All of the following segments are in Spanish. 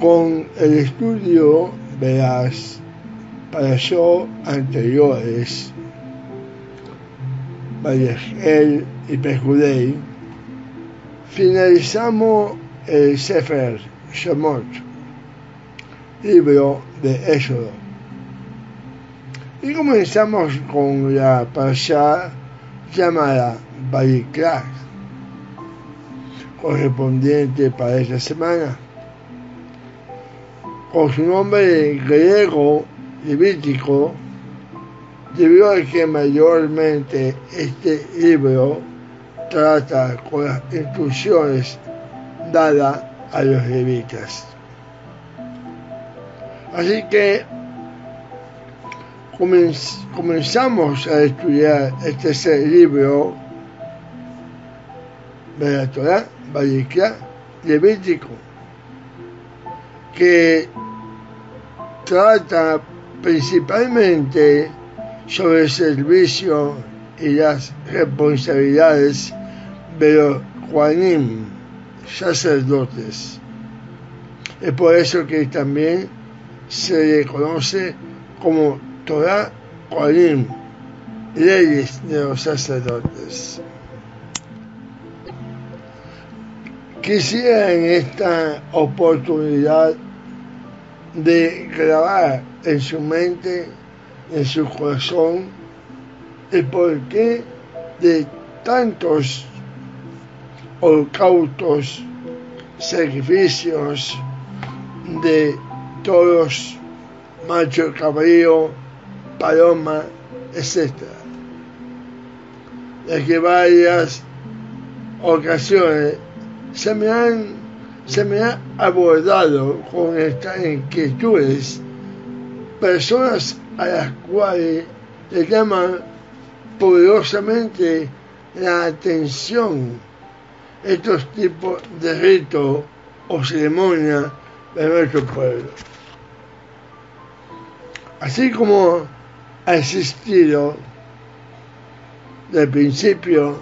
con el estudio de las yo anteriores, Vallegel y Pejudei, finalizamos el Sefer Shemot, libro de Éxodo. Y comenzamos con la parasha llamada Bayikra, correspondiente para esta semana. Con su nombre griego Levítico, debido a que mayormente este libro trata con las instrucciones dadas a los levitas. Así que comenzamos a estudiar este libro de la Torah, Levítico, que trata principalmente sobre el servicio y las responsabilidades de los Juanim, sacerdotes. Es por eso que también se le conoce como Torah Juanim, leyes de los sacerdotes. Quisiera en esta oportunidad de grabar en su mente, en su corazón, el porqué de tantos holocaustos, sacrificios de todos, macho cabrío, paloma, etc. De que varias ocasiones se me han se me ha abordado con estas inquietudes personas a las cuales le llaman poderosamente la atención estos tipos de ritos o ceremonias de nuestro pueblo. Así como ha existido del principio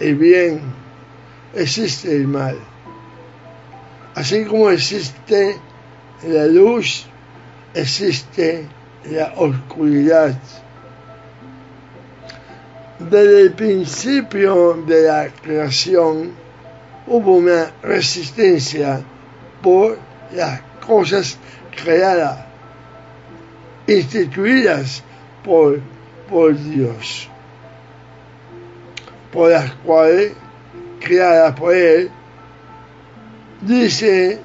el bien, existe el mal. Así como existe la luz, existe la oscuridad. Desde el principio de la creación hubo una resistencia por las cosas creadas, instituidas por, Dios, por las cuales, creadas por Él, dice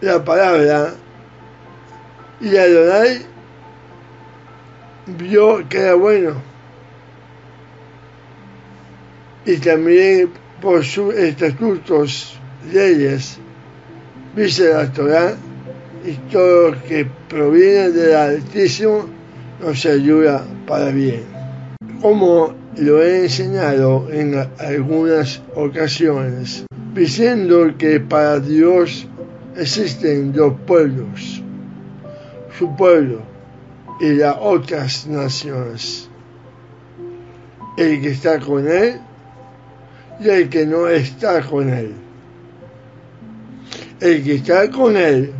la palabra y Adonai vio que era bueno y también por sus estatutos, leyes, dice la Torah y todo lo que proviene del Altísimo nos ayuda para bien. Como lo he enseñado en algunas ocasiones, diciendo que para Dios existen dos pueblos, su pueblo y las otras naciones, el que está con Él y el que no está con Él. El que está con Él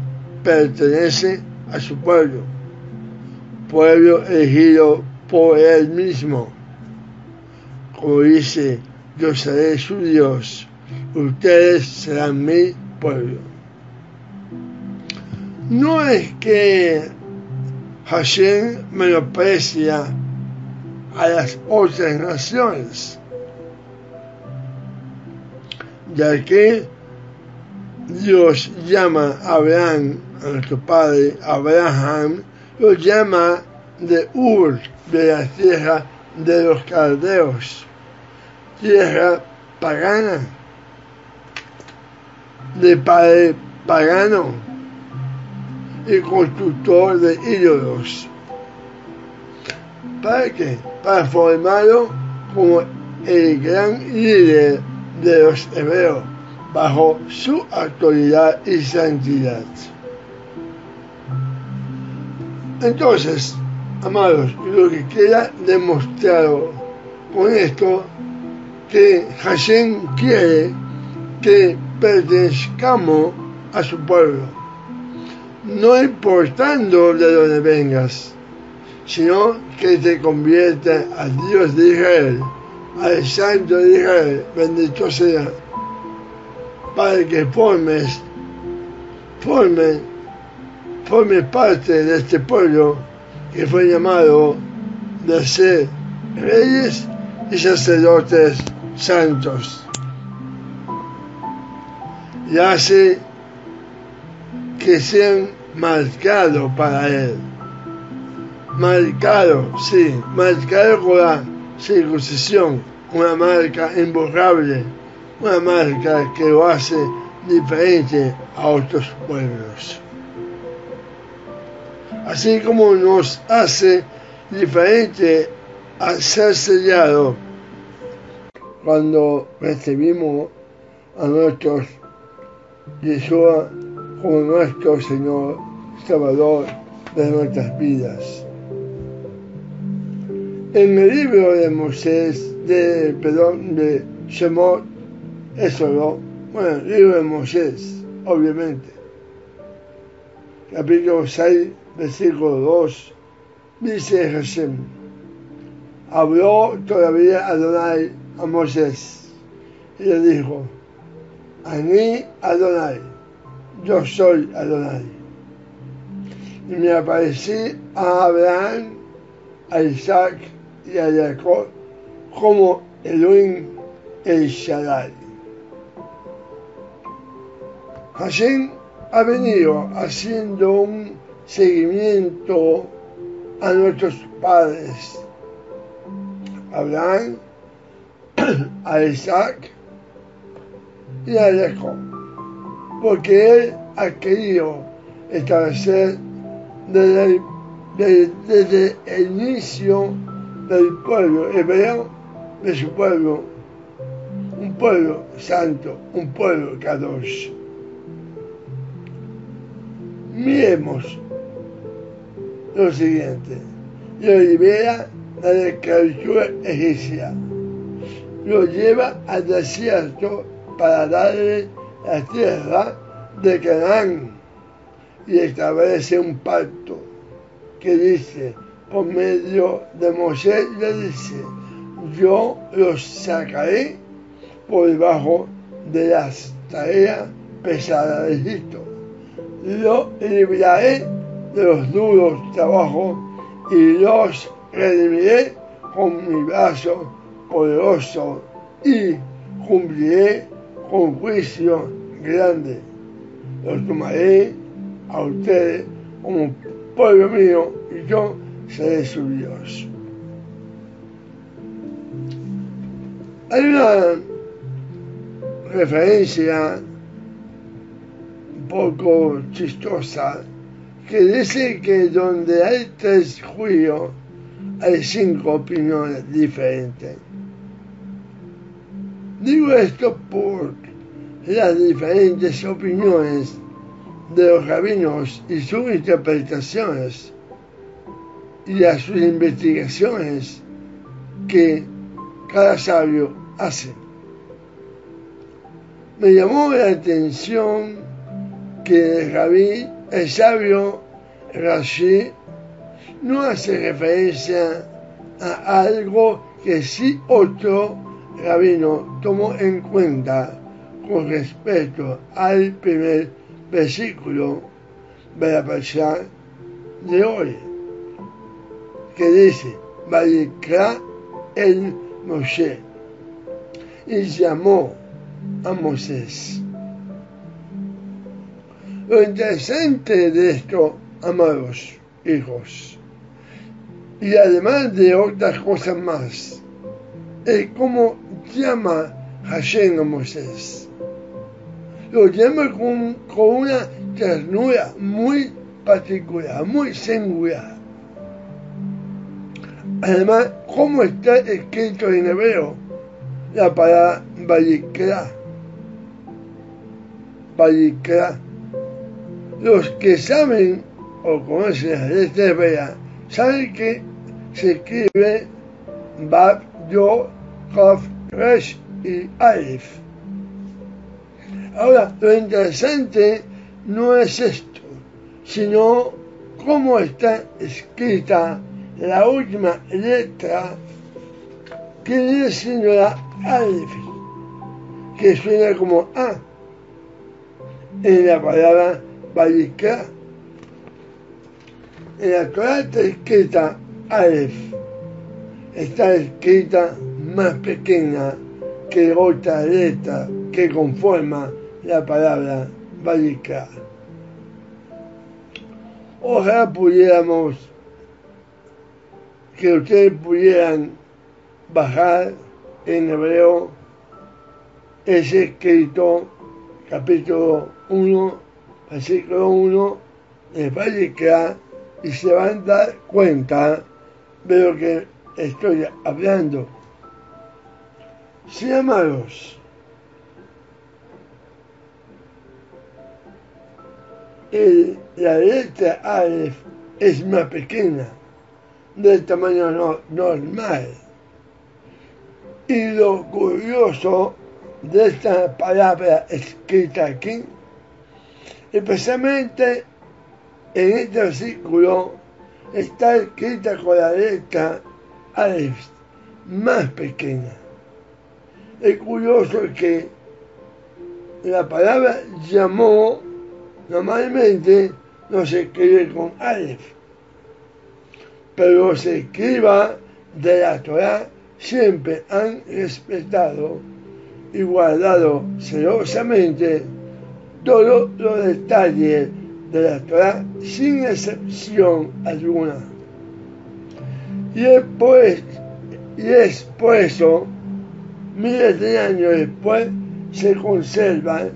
pertenece a su pueblo, pueblo elegido por Él mismo como dice, yo seré su Dios, ustedes serán mi pueblo. No es que Hashem menosprecia a las otras naciones, ya que Dios llama a Abraham, a nuestro padre Abraham, lo llama de Ur, de la tierra de los caldeos tierra pagana, de padre pagano y constructor de ídolos. ¿Para qué? Para formarlo como el gran líder de los hebreos bajo su autoridad y santidad. Entonces, amados, lo que queda demostrado con esto que Hashem quiere que pertenezcamos a su pueblo, no importando de dónde vengas, sino que te convierta al Dios de Israel, al Santo de Israel, bendito sea, para que formes, forme, forme parte de este pueblo que fue llamado de ser reyes y sacerdotes santos. Y hace que sean marcados para Él. Marcado, sí, marcado con la circuncisión, una marca imborrable, una marca que lo hace diferente a otros pueblos. Así como nos hace diferente a ser sellado cuando recibimos a nuestros Yeshua como nuestro Señor Salvador de nuestras vidas. En el libro de Moisés, de, perdón, de Shemot, eso no, bueno, el libro de Moisés, obviamente, capítulo 6, versículo 2, dice Hashem, habló todavía Adonai a Moisés y le dijo, Ani Adonai, yo soy Adonai. Y me aparecí a Abraham, a Isaac y a Jacob como Elohim El Shaddai. Hashem ha venido haciendo un seguimiento a nuestros padres, Abraham, a Isaac y a Jacob, porque él ha querido establecer desde el, desde, el inicio del pueblo hebreo, de su pueblo, un pueblo santo, un pueblo kadosh. Miremos lo siguiente, lo libera de la esclavitud egipcia, lo lleva al desierto para darle la tierra de Canaán y establece un pacto que dice, por medio de Moisés le dice, yo los sacaré por debajo de las tareas pesadas de Egipto. Lo libraré de los duros trabajos y los redimiré con mi brazo poderoso y cumpliré con juicio grande. Los tomaré a ustedes como pueblo mío y yo seré su Dios. Hay una referencia un poco chistosa que dice que donde hay tres juicios hay cinco opiniones diferentes. Digo esto por las diferentes opiniones de los rabinos y sus interpretaciones y a sus investigaciones que cada sabio hace. Me llamó la atención que el sabio Rashi, no hace referencia a algo que sí otro rabino tomó en cuenta con respecto al primer versículo de la Pasha de hoy, que dice, Vayikra el Moshe, y llamó a Moisés. Lo interesante de esto, amados hijos, y además de otras cosas más, es cómo llama Hashem a Moisés. Lo llama con, una ternura muy particular, muy singular. Además, ¿cómo está escrito en hebreo la palabra Vayikra? Vayikra. Los que saben o conocen la letra hebrea saben que se escribe Bab, Yo, Kaf, Resh y Alif. Ahora, lo interesante no es esto, sino cómo está escrita la última letra que viene siendo la alef, que suena como A en la palabra Balikra. En la Torah está escrita Alef, está escrita más pequeña que otra letra que conforma la palabra Balikra. Ojalá pudiéramos, que ustedes pudieran bajar en hebreo ese escrito, capítulo 1, versículo 1 de Balikra, y se van a dar cuenta de lo que estoy hablando. Sí, amados, el, la letra Aleph es más pequeña, del tamaño no, normal. Y lo curioso de esta palabra escrita aquí, especialmente en este versículo, está escrita con la letra Aleph más pequeña. Es curioso que la palabra llamó normalmente no se escribe con Aleph, pero se escriba de la Torah siempre han respetado y guardado celosamente todos los detalles de la Torah sin excepción alguna. Y es, y por eso, miles de años después, se conservan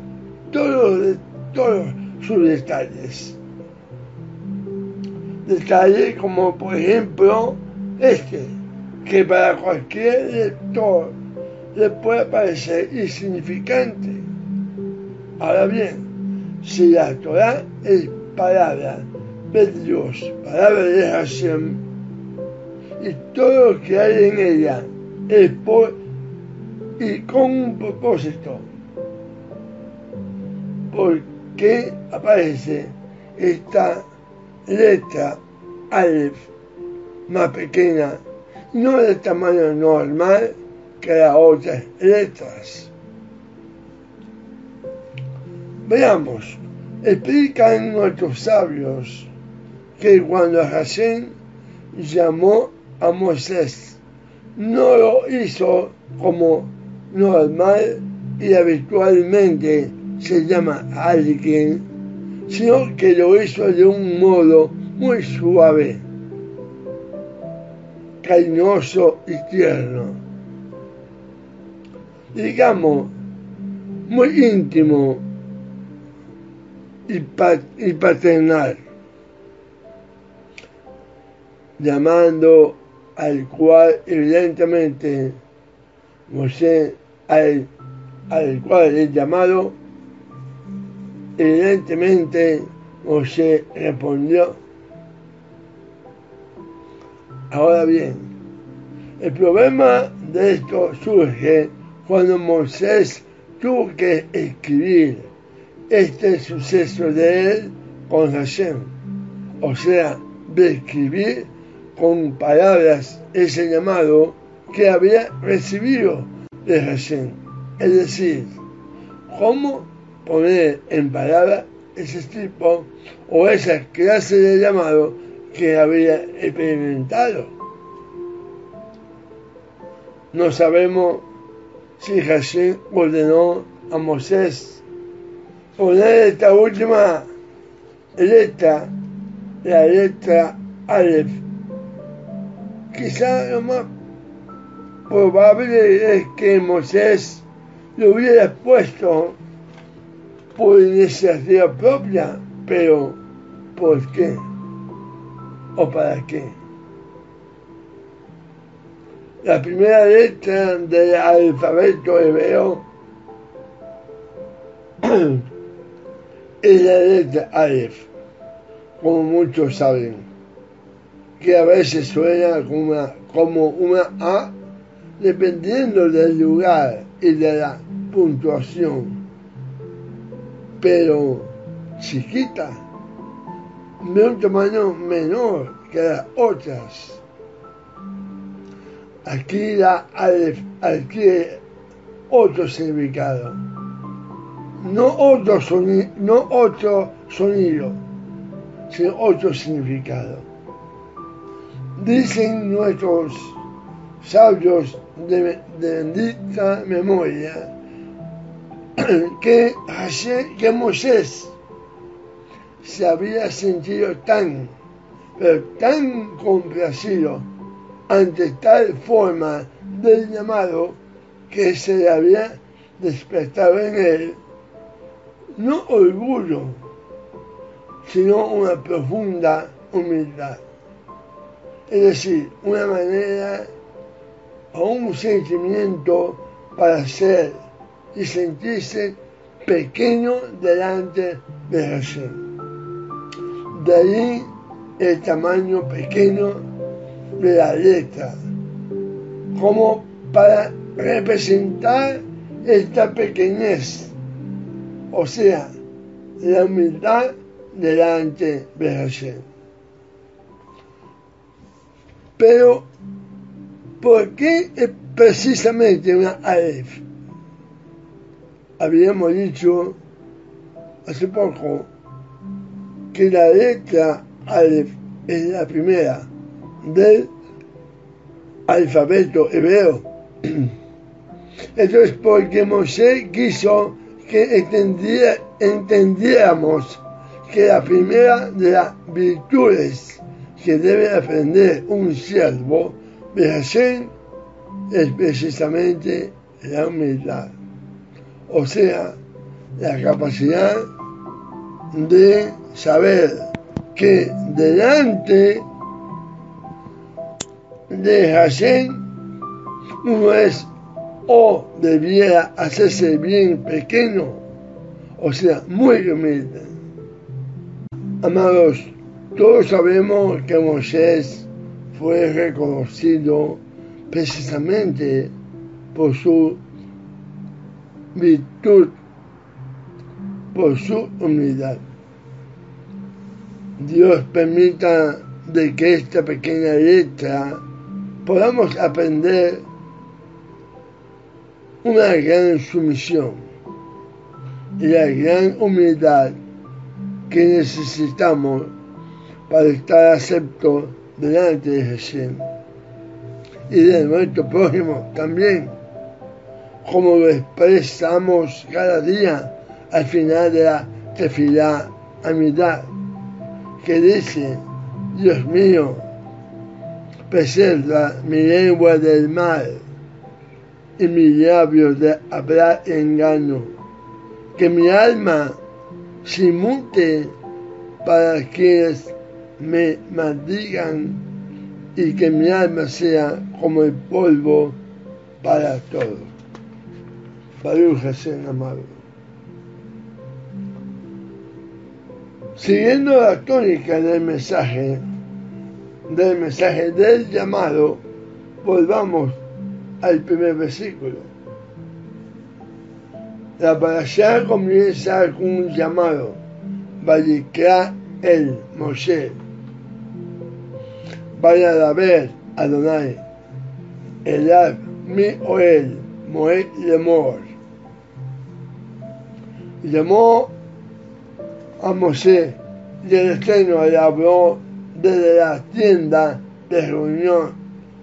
todos, todos sus detalles. Detalles como por ejemplo este, que para cualquier lector le puede parecer insignificante. Ahora bien, si la Torah es palabra de Dios, palabra de Hashem, y todo lo que hay en ella es por y con un propósito. ¿Por qué aparece esta letra Aleph más pequeña, no de tamaño normal que las otras letras? Veamos, explican nuestros sabios que cuando Hashem llamó a Moisés, no lo hizo como normal y habitualmente se llama alguien, sino que lo hizo de un modo muy suave, cariñoso y tierno. Digamos, muy íntimo y, y paternal, llamando al cual evidentemente Moisés, al, al cual es llamado, evidentemente Moisés respondió. Ahora bien, el problema de esto surge cuando Moisés tuvo que escribir este suceso de él con Hashem, o sea, de escribir con palabras ese llamado que había recibido de Hashem. Es decir, cómo poner en palabras ese tipo o esa clase de llamado que había experimentado. No sabemos si Hashem ordenó a Moisés poner esta última letra, la letra Aleph. Quizá lo más probable es que Moisés lo hubiera puesto por iniciativa propia, pero ¿por qué? ¿O para qué? La primera letra del alfabeto hebreo es la letra Aleph, como muchos saben, que a veces suena como una, como una A dependiendo del lugar y de la puntuación. pero chiquita, de un tamaño menor que las otras. Aquí la adquiere otro significado, no otro, no otro sonido, sino otro significado. Dicen nuestros sabios de, bendita memoria que, que Moisés se había sentido tan, pero tan complacido ante tal forma del llamado que se había despertado en él, no orgullo, sino una profunda humildad. Es decir, una manera o un sentimiento para ser y sentirse pequeño delante de Hashem. De ahí el tamaño pequeño de la letra, como para representar esta pequeñez, o sea, la humildad delante de Hashem. Pero, ¿por qué es precisamente una Aleph? Habíamos dicho hace poco que la letra Aleph es la primera del alfabeto hebreo. Entonces, porque Moshe quiso que entendiéramos que la primera de las virtudes que debe aprender un siervo de Hashem es precisamente la humildad, o sea, la capacidad de saber que delante de Hashem uno es o debiera hacerse bien pequeño, o sea, muy humilde. Amados, todos sabemos que Moisés fue reconocido precisamente por su virtud, por su humildad. Dios permita de que esta pequeña letra podamos aprender una gran sumisión y la gran humildad que necesitamos para estar acepto delante de Jesús y de nuestro prójimo también, como lo expresamos cada día al final de la tefilá amidad, que dice, Dios mío, preserva mi lengua del mal y mis labios de hablar engaño, que mi alma se mute para quienes me maldigan y que mi alma sea como el polvo para todos. Baruch Hashem amado. Siguiendo la tónica del mensaje, del mensaje del llamado, volvamos al primer versículo. La parasha comienza con un llamado, Vayikra el Moshe, vaya a ver Adonai, Elab mi Oel, Moed Lemor. Llamó a Moshe y el Eterno le habló desde la tienda de reunión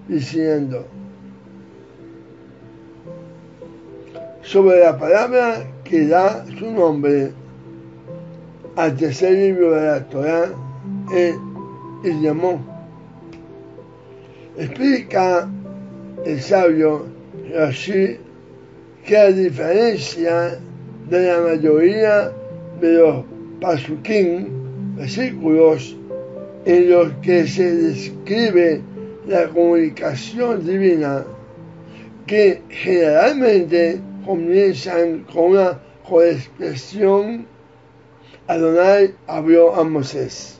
diciendo, sobre la palabra que da su nombre al tercer libro de la Torah, el llamó. Explica el sabio Rashi que a diferencia de la mayoría de los pasukim, versículos en los que se describe la comunicación divina, que generalmente comienzan con una expresión Adonai abrió a Moisés.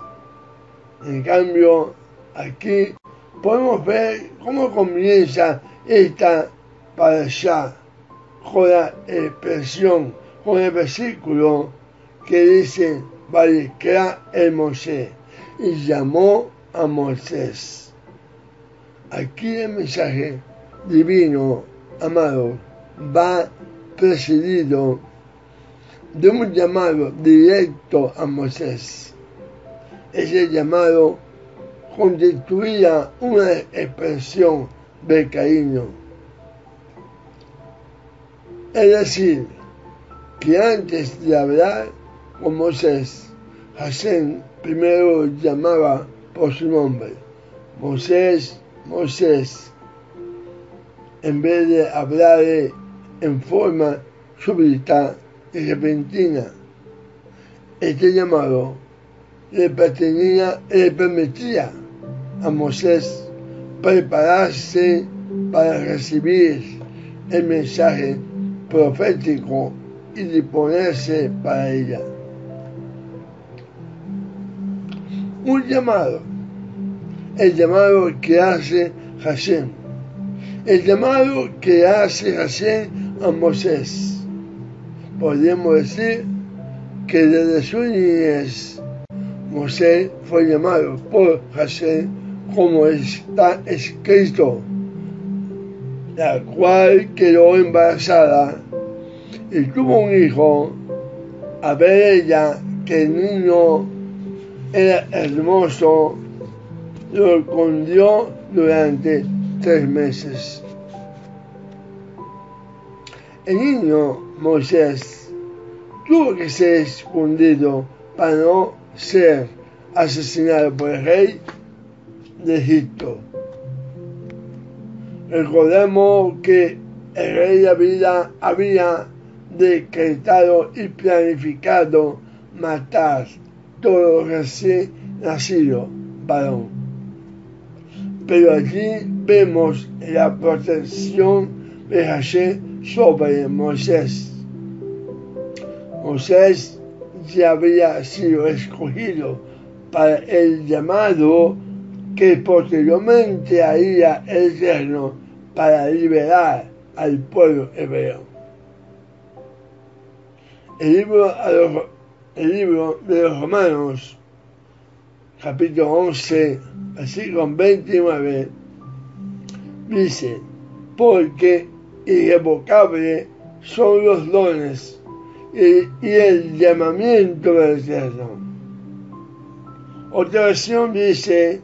En cambio, aquí podemos ver cómo comienza esta allá con la expresión, con el versículo que dice, Balikra el Moshe, y llamó a Moisés. Aquí el mensaje divino, amado, va precedido de un llamado directo a Moisés. Ese llamado constituía una expresión de cariño. Es decir, que antes de hablar con Moisés, Hashem primero llamaba por su nombre, Moisés, Moisés, en vez de hablar en forma súbita y repentina. Este llamado le, le permitía a Moisés prepararse para recibir el mensaje profético y disponerse para ella. Un llamado, el llamado que hace Hashem, el llamado que hace Hashem a Moisés. Podríamos decir que desde su niñez Moisés fue llamado por Hashem como está escrito, la cual quedó embarazada y tuvo un hijo, a ver ella que el niño era hermoso, lo escondió durante tres meses. El niño Moisés tuvo que ser escondido para no ser asesinado por el rey de Egipto. Recordemos que el rey David había decretado y planificado matar todo recién nacido varón. Pero allí vemos la protección de Hashem sobre Moisés. Moisés ya había sido escogido para el llamado que posteriormente haría el Eterno para liberar al pueblo hebreo. El libro, el libro de los Romanos, capítulo 11, versículo 29, dice, porque irrevocable son los dones y, y el llamamiento del Eterno. Otra versión dice,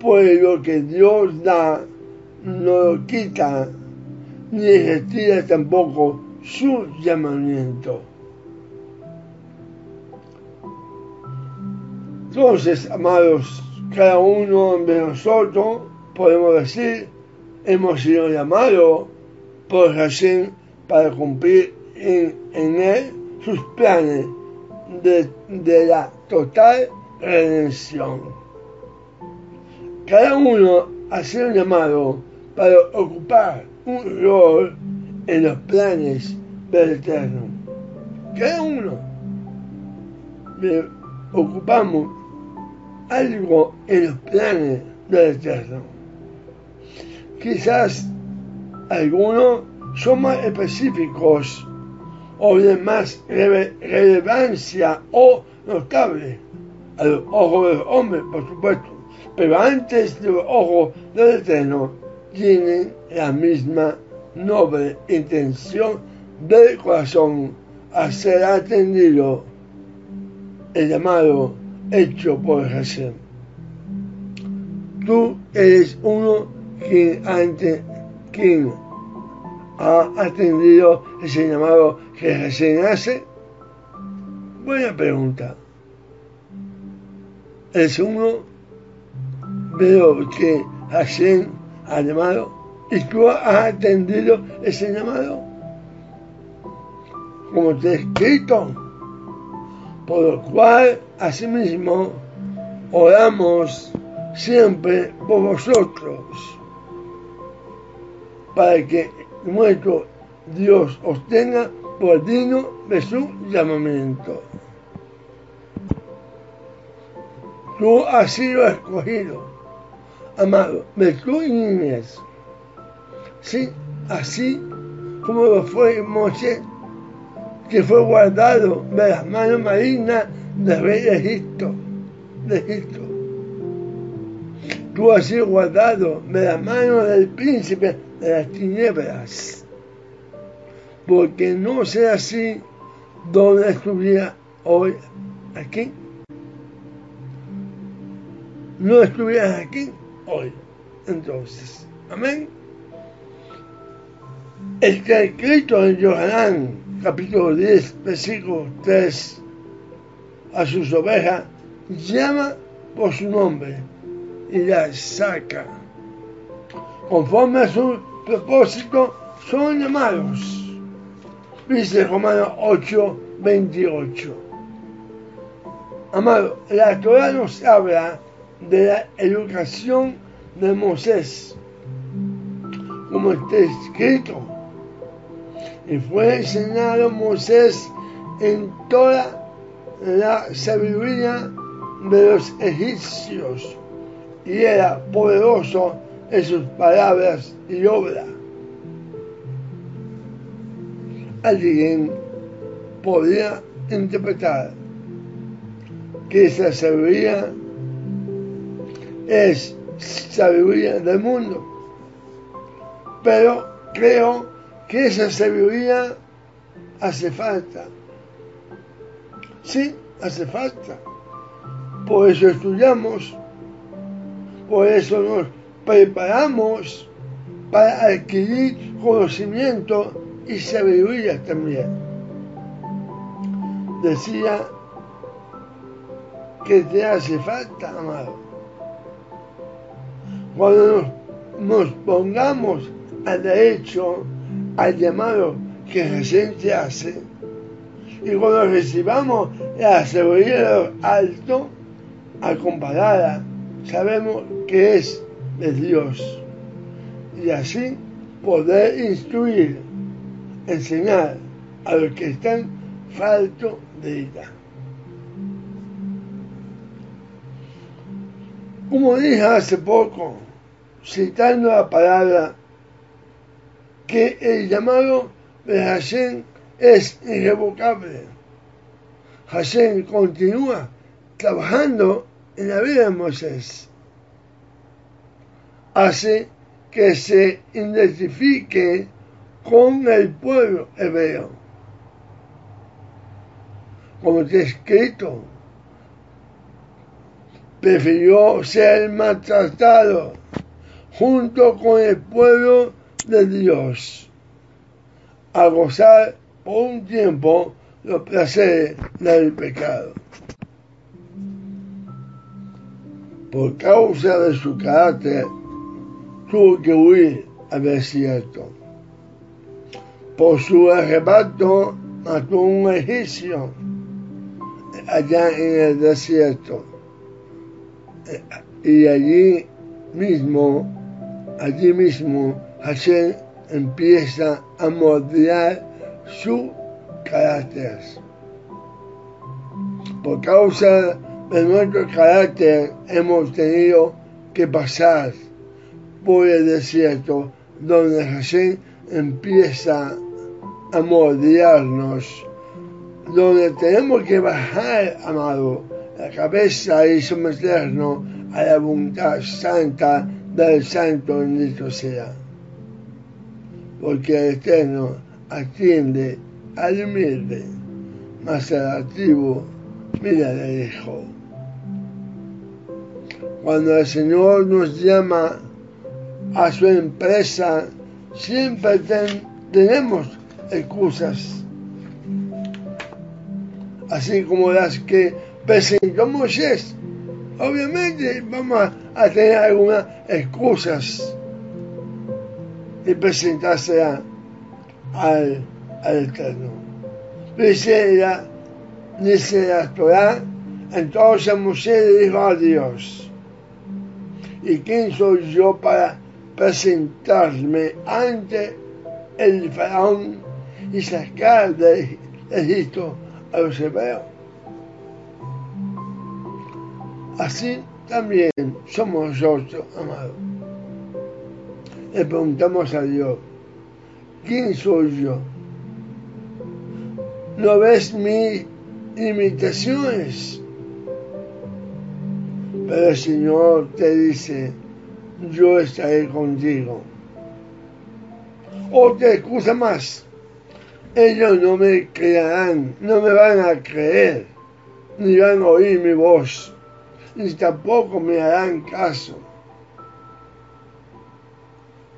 pues lo que Dios da no lo quita ni retira tampoco su llamamiento. Entonces, amados, cada uno de nosotros podemos decir, hemos sido llamados por Hashem para cumplir en, él sus planes de, de la total redención. Cada uno ha sido llamado para ocupar un rol en los planes del Eterno. Cada uno ocupamos algo en los planes del Eterno. Quizás algunos son más específicos o de más relevancia o notable a los ojos de los hombres, por supuesto pero antes del ojo del Eterno tienen la misma noble intención del corazón a ser atendido el llamado hecho por Hashem. Tú eres uno quien ha atendido ese llamado que Hashem hace. Buena pregunta. Es uno veo que Hashem ha llamado y tú has atendido ese llamado. Como te he escrito, por lo cual asimismo oramos siempre por vosotros, para que nuestro Dios os tenga por digno de su llamamiento. Tú has sido escogido amado, de tu niñez. Sí, así como lo fue Moisés, que fue guardado de las manos malignas del rey de Egipto. De Egipto. Tú has sido guardado de las manos del príncipe de las tinieblas. Porque no sea así donde estuviera hoy aquí. No estuvieras aquí hoy. Entonces, amén. Está escrito en Johanán, capítulo 10, versículo 3, a sus ovejas, llama por su nombre y las saca. Conforme a su propósito, son llamados. Dice Romanos 8, 28. Amado, la Torah nos habla de la educación de Moisés, como está escrito. Y fue enseñado Moisés en toda la sabiduría de los egipcios y era poderoso en sus palabras y obra. Alguien podría interpretar que esa sabiduría es sabiduría del mundo, pero creo que esa sabiduría hace falta. Sí, hace falta. Por eso estudiamos por eso nos preparamos para adquirir conocimiento y sabiduría también. Decía que te hace falta, amado. Cuando nos, pongamos al derecho, al llamado que recién se hace, y cuando recibamos la sabiduría alto, compararla sabemos que es de Dios y así poder instruir, enseñar a los que están falto de ella. Como dije hace poco, citando la palabra, que el llamado de Hashem es irrevocable. Hashem continúa trabajando en la vida de Moisés hace que se identifique con el pueblo hebreo. Como está escrito, prefirió ser maltratado junto con el pueblo de Dios a gozar por un tiempo los placeres del pecado. por causa de su carácter, tuvo que huir al desierto. Por su arrebato mató un egipcio allá en el desierto. Y allí mismo, allí mismo, Hashem empieza a moldear su carácter. Por causa de nuestro carácter hemos tenido que pasar por el desierto donde Hashem empieza a moldearnos, donde tenemos que bajar, amado, la cabeza y someternos a la voluntad santa del Santo bendito sea. Porque el Eterno atiende al humilde, más al activo mira de lejos. Cuando el Señor nos llama a su empresa, siempre tenemos excusas, así como las que presentó Moisés. Obviamente vamos a tener algunas excusas y presentarse al, al Eterno. Dice la, dice la Torah, entonces Moisés dijo a Dios, ¿Y quién soy yo para presentarme ante el faraón y sacar de Egipto a los hebreos? Así también somos nosotros, amados. Le preguntamos a Dios, ¿quién soy yo? ¿No ves mis limitaciones? Pero el Señor te dice, yo estaré contigo. Otra excusa más. Ellos no me creerán, no me van a creer, ni van a oír mi voz, ni tampoco me harán caso.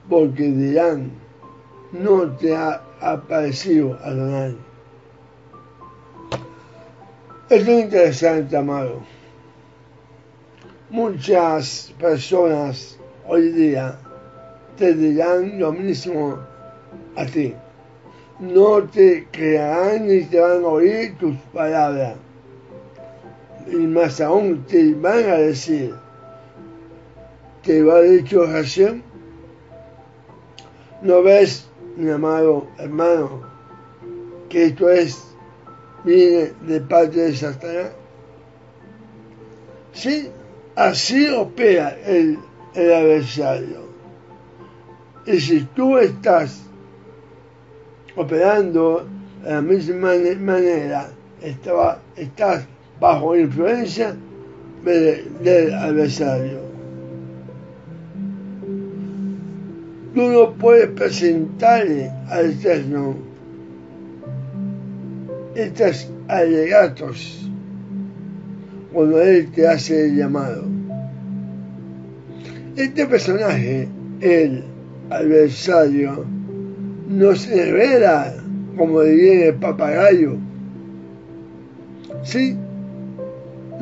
Porque dirán, no te ha aparecido Adonai. Esto es interesante, amado. Muchas personas hoy día te dirán lo mismo a ti. No te creerán ni te van a oír tus palabras. Y más aún te van a decir, te va a dicho Hashem, ¿no ves, mi amado hermano, que esto es, viene de parte de Satanás? Sí, así opera el, el adversario. Y si tú estás operando de la misma manera, estaba, estás bajo influencia del adversario. Tú no puedes presentarle al Eterno estos alegatos cuando Él te hace el llamado. Este personaje, el adversario, nos revela como diría el papagayo. Sí,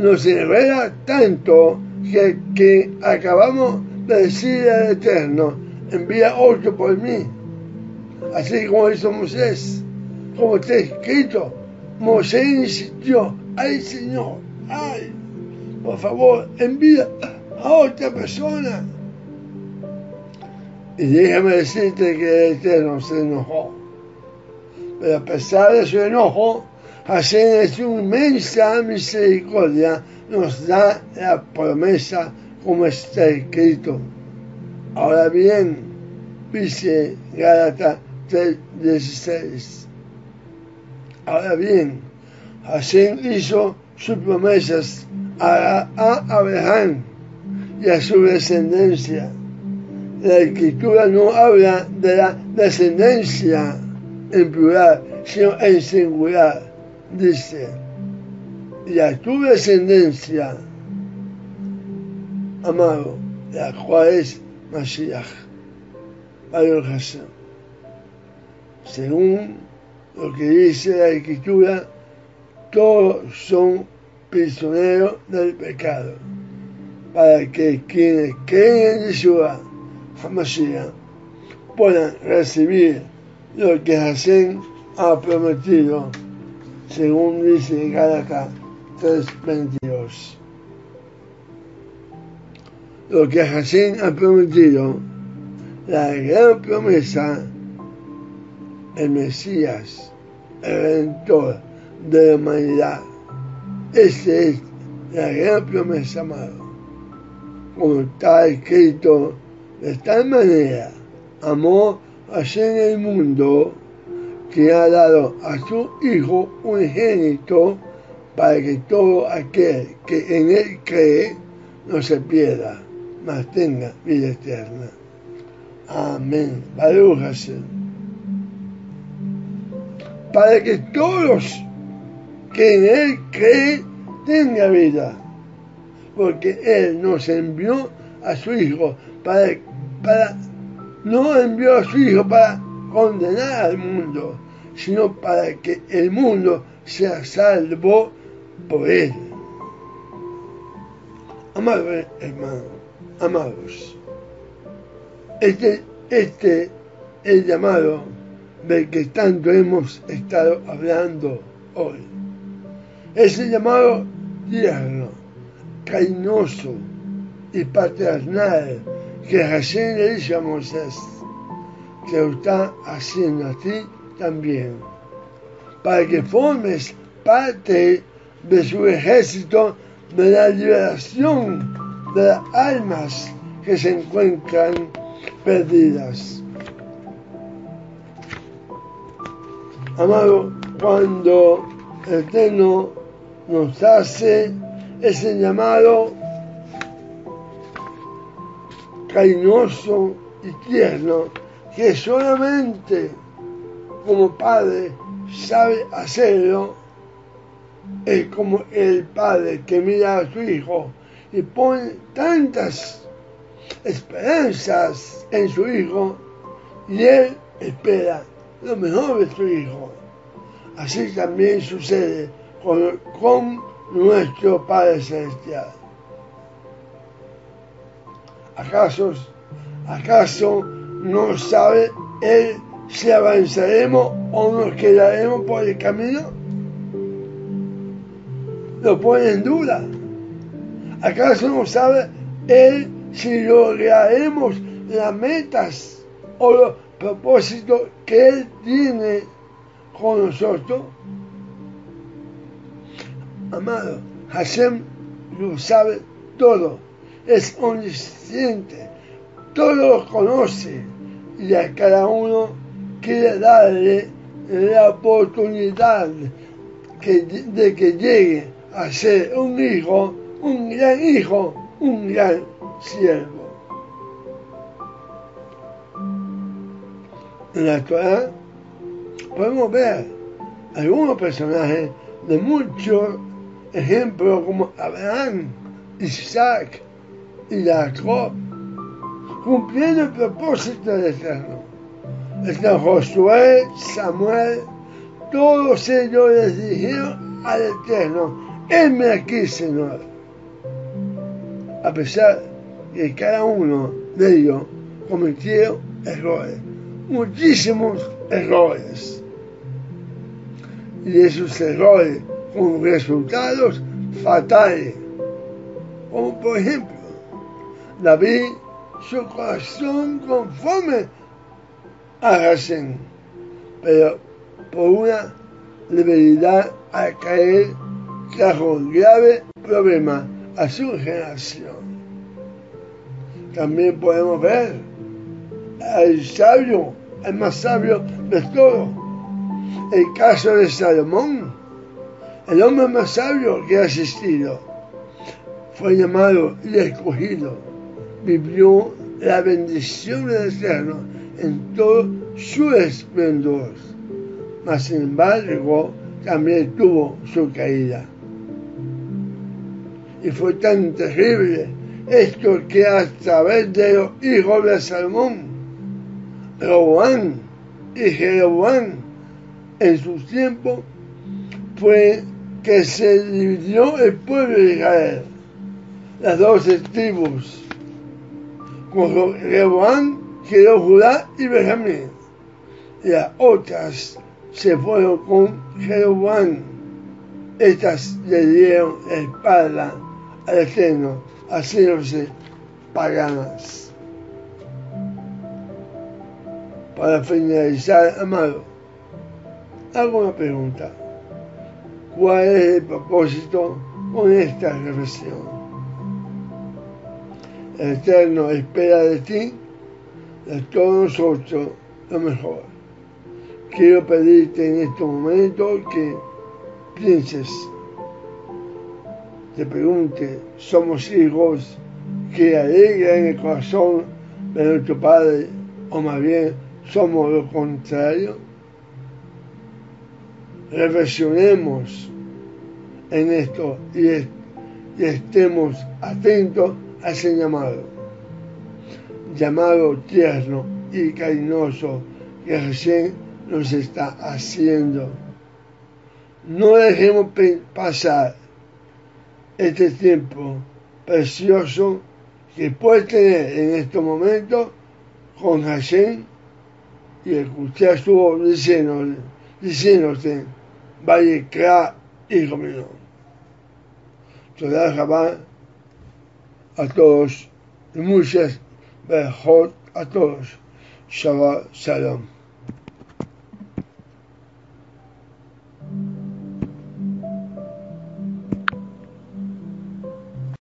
nos revela tanto que, que acabamos de decir al Eterno, envía otro por mí. Así como hizo Moisés, como está escrito, Moisés insistió, ay Señor, ay, por favor, envía a otra persona. Y déjame decirte que el Eterno se enojó. Pero a pesar de su enojo, Hashem en su inmensa misericordia nos da la promesa como está escrito. Ahora bien, dice Gálatas 3:16. Ahora bien, Hashem hizo sus promesas a, a Abraham y a su descendencia la escritura no habla de la descendencia en plural, sino en singular. Dice, y a tu descendencia, amado, la cual es Mashiach, Hashem. Según lo que dice la escritura, todos son prisioneros del pecado, para que quienes creen en Yeshua Hamashiach puedan recibir lo que Hashem ha prometido, según dice Gálatas 3.22. Lo que Hashem ha prometido, la gran promesa, el Mesías, el Redentor de la humanidad. Esa es la gran promesa, amado. Como está escrito de tal manera amó en el mundo que ha dado a su Hijo unigénito para que todo aquel que en él cree no se pierda, mas tenga vida eterna. Amén. Baruch Para que todos que en él creen tengan vida. Porque él nos envió a su Hijo para para, no envió a su Hijo para condenar al mundo, sino para que el mundo sea salvo por él. Amados hermanos, amados, este, este el llamado del que tanto hemos estado hablando hoy. Es el llamado tierno, cariñoso y paternal que Hashem le dice a que lo está haciendo a ti también, para que formes parte de su ejército de la liberación de las almas que se encuentran perdidas. Amado, cuando el Eterno nos hace ese llamado cariñoso y tierno que solamente como padre sabe hacerlo, es como el padre que mira a su hijo y pone tantas esperanzas en su hijo y él espera lo mejor de su hijo. Así también sucede con, nuestro Padre Celestial. ¿Acaso, ¿Acaso no sabe Él si avanzaremos o nos quedaremos por el camino? Lo pone en duda. ¿Acaso no sabe Él si lograremos las metas o los propósitos que Él tiene con nosotros? Amado, Hashem lo sabe todo, es omnisciente, todo lo conoce y a cada uno quiere darle la oportunidad de que llegue a ser un hijo, un gran hijo, un gran siervo. En la actualidad podemos ver algunos personajes de muchos ejemplos como Abraham, Isaac y Jacob, cumpliendo el propósito del Eterno. Está Josué, Samuel, todos ellos les dijeron al Eterno, heme aquí, Señor. A pesar que cada uno de ellos cometió errores, muchísimos errores. Y esos errores con resultados fatales. Como por ejemplo, David, su corazón conforme a pero por una debilidad al caer trajo grave problema a su generación. También podemos ver al sabio, el más sabio de todos, el caso de Salomón, el hombre más sabio que ha existido fue llamado y escogido. Vivió la bendición del Eterno en todo su esplendor. Mas sin embargo, también tuvo su caída. Y fue tan terrible esto que a través de los hijos de Salomón, Roboán y Jeroboam, en su tiempo, fue que se dividió el pueblo de Israel, las doce tribus, con Reboán quedó Judá y Benjamín, las otras se fueron con Jeroboam. Estas le dieron espalda al Eterno, haciéndose paganas. Para finalizar, amado, hago una pregunta cuál es el propósito con esta reflexión. El Eterno espera de ti, de todos nosotros, lo mejor. Quiero pedirte en este momento que pienses, te pregunte, ¿somos hijos que alegran el corazón de nuestro Padre o más bien somos lo contrario? reflexionemos en esto y, estemos atentos a ese llamado llamado tierno y cariñoso que recién nos está haciendo. No dejemos pasar este tiempo precioso que puedes tener en estos momentos con Hashem y escuchar su voz diciéndote, diciéndote vaya crea hijo mío. Te da a todos y muchas mejor a todos. Shabbat Shalom.